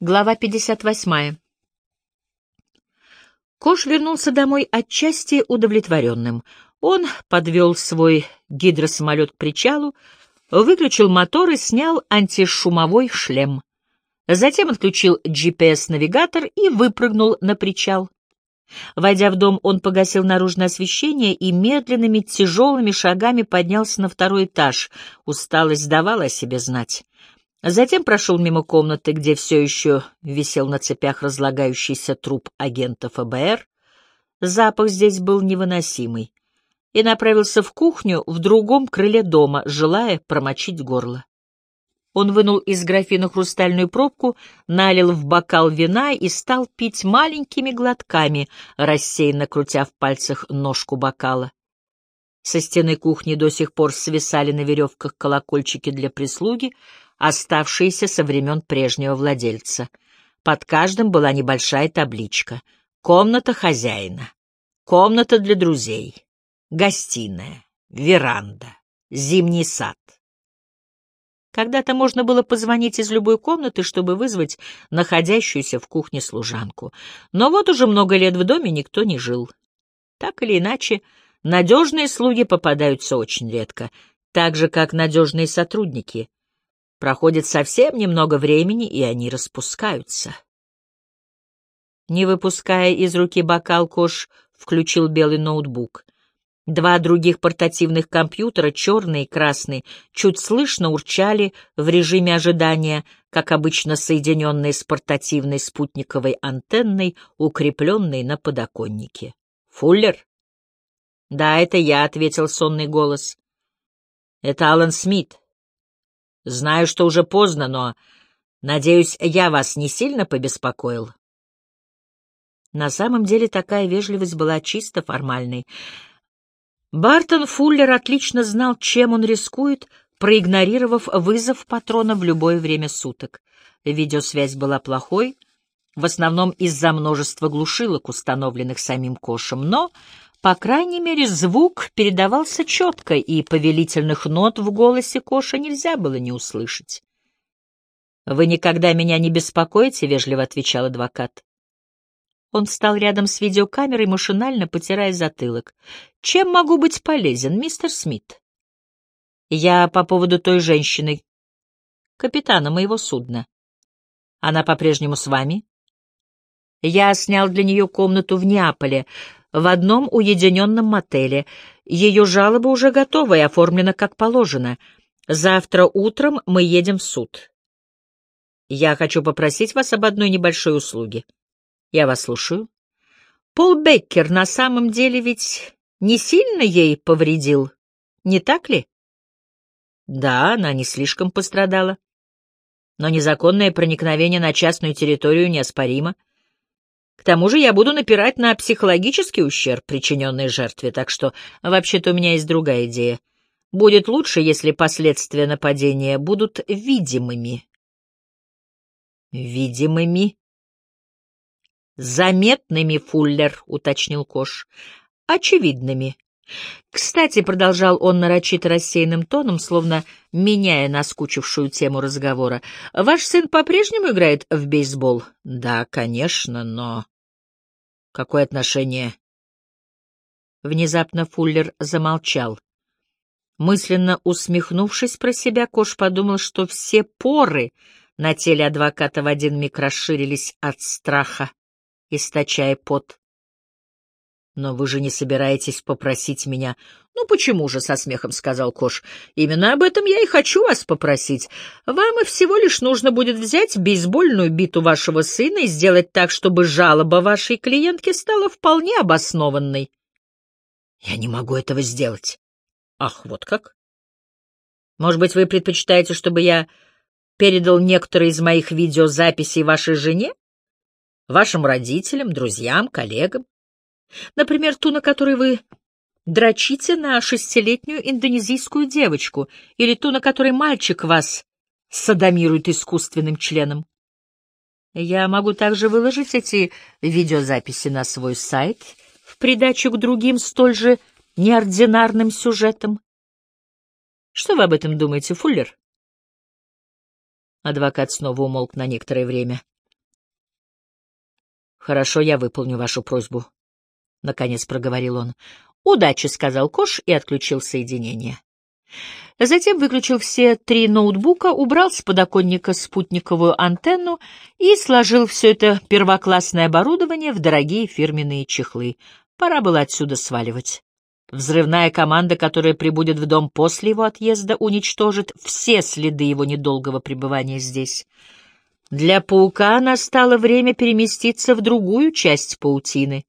Глава 58. Кош вернулся домой отчасти удовлетворенным. Он подвел свой гидросамолет к причалу, выключил мотор и снял антишумовой шлем. Затем отключил GPS-навигатор и выпрыгнул на причал. Войдя в дом, он погасил наружное освещение и медленными тяжелыми шагами поднялся на второй этаж. Усталость давала о себе знать. Затем прошел мимо комнаты, где все еще висел на цепях разлагающийся труп агента ФБР. Запах здесь был невыносимый. И направился в кухню в другом крыле дома, желая промочить горло. Он вынул из графина хрустальную пробку, налил в бокал вина и стал пить маленькими глотками, рассеянно крутя в пальцах ножку бокала. Со стены кухни до сих пор свисали на веревках колокольчики для прислуги, оставшиеся со времен прежнего владельца. Под каждым была небольшая табличка. Комната хозяина, комната для друзей, гостиная, веранда, зимний сад. Когда-то можно было позвонить из любой комнаты, чтобы вызвать находящуюся в кухне служанку. Но вот уже много лет в доме никто не жил. Так или иначе, надежные слуги попадаются очень редко, так же, как надежные сотрудники. Проходит совсем немного времени, и они распускаются. Не выпуская из руки бокал, Кош включил белый ноутбук. Два других портативных компьютера, черный и красный, чуть слышно урчали в режиме ожидания, как обычно соединенные с портативной спутниковой антенной, укрепленной на подоконнике. «Фуллер?» «Да, это я», — ответил сонный голос. «Это Алан Смит. Знаю, что уже поздно, но, надеюсь, я вас не сильно побеспокоил. На самом деле такая вежливость была чисто формальной. Бартон Фуллер отлично знал, чем он рискует, проигнорировав вызов патрона в любое время суток. Видеосвязь была плохой, в основном из-за множества глушилок, установленных самим Кошем, но по крайней мере, звук передавался четко, и повелительных нот в голосе Коша нельзя было не услышать. «Вы никогда меня не беспокоите?» — вежливо отвечал адвокат. Он встал рядом с видеокамерой, машинально потирая затылок. «Чем могу быть полезен, мистер Смит?» «Я по поводу той женщины, капитана моего судна. Она по-прежнему с вами?» «Я снял для нее комнату в Неаполе в одном уединенном мотеле. Ее жалоба уже готова и оформлена как положено. Завтра утром мы едем в суд. Я хочу попросить вас об одной небольшой услуге. Я вас слушаю. Пол Беккер на самом деле ведь не сильно ей повредил, не так ли? Да, она не слишком пострадала. Но незаконное проникновение на частную территорию неоспоримо. К тому же я буду напирать на психологический ущерб, причиненный жертве, так что вообще-то у меня есть другая идея. Будет лучше, если последствия нападения будут видимыми. Видимыми? Заметными, Фуллер, уточнил Кош. Очевидными. Кстати, продолжал он нарочито рассеянным тоном, словно меняя наскучившую тему разговора, ваш сын по-прежнему играет в бейсбол? Да, конечно, но... Какое отношение? Внезапно Фуллер замолчал. Мысленно усмехнувшись про себя, Кош подумал, что все поры на теле адвоката в один миг расширились от страха, источая пот. «Но вы же не собираетесь попросить меня...» «Ну почему же?» — со смехом сказал Кош. «Именно об этом я и хочу вас попросить. Вам и всего лишь нужно будет взять бейсбольную биту вашего сына и сделать так, чтобы жалоба вашей клиентки стала вполне обоснованной». «Я не могу этого сделать». «Ах, вот как?» «Может быть, вы предпочитаете, чтобы я передал некоторые из моих видеозаписей вашей жене? Вашим родителям, друзьям, коллегам?» Например, ту, на которой вы дрочите на шестилетнюю индонезийскую девочку, или ту, на которой мальчик вас садомирует искусственным членом. Я могу также выложить эти видеозаписи на свой сайт в придачу к другим столь же неординарным сюжетам. Что вы об этом думаете, Фуллер? Адвокат снова умолк на некоторое время. «Хорошо, я выполню вашу просьбу», — наконец проговорил он. «Удачи», — сказал Кош и отключил соединение. Затем выключил все три ноутбука, убрал с подоконника спутниковую антенну и сложил все это первоклассное оборудование в дорогие фирменные чехлы. Пора было отсюда сваливать. Взрывная команда, которая прибудет в дом после его отъезда, уничтожит все следы его недолгого пребывания здесь. Для паука настало время переместиться в другую часть паутины.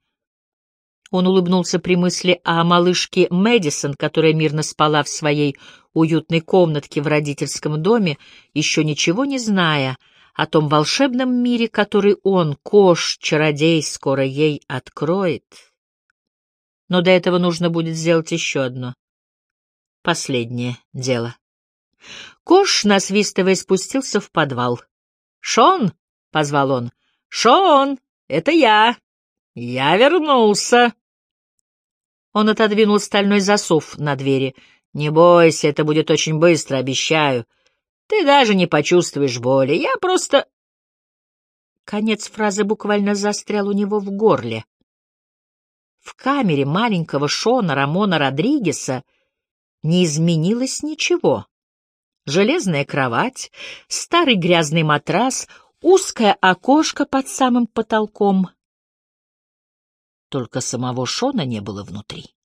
Он улыбнулся при мысли о малышке Мэдисон, которая мирно спала в своей уютной комнатке в родительском доме, еще ничего не зная о том волшебном мире, который он, Кош, чародей, скоро ей откроет. Но до этого нужно будет сделать еще одно. Последнее дело. Кош, насвистывая, спустился в подвал. «Шон!» — позвал он. «Шон! Это я! Я вернулся!» Он отодвинул стальной засов на двери. «Не бойся, это будет очень быстро, обещаю. Ты даже не почувствуешь боли. Я просто...» Конец фразы буквально застрял у него в горле. В камере маленького Шона Рамона Родригеса не изменилось ничего. Железная кровать, старый грязный матрас, узкое окошко под самым потолком. Только самого Шона не было внутри.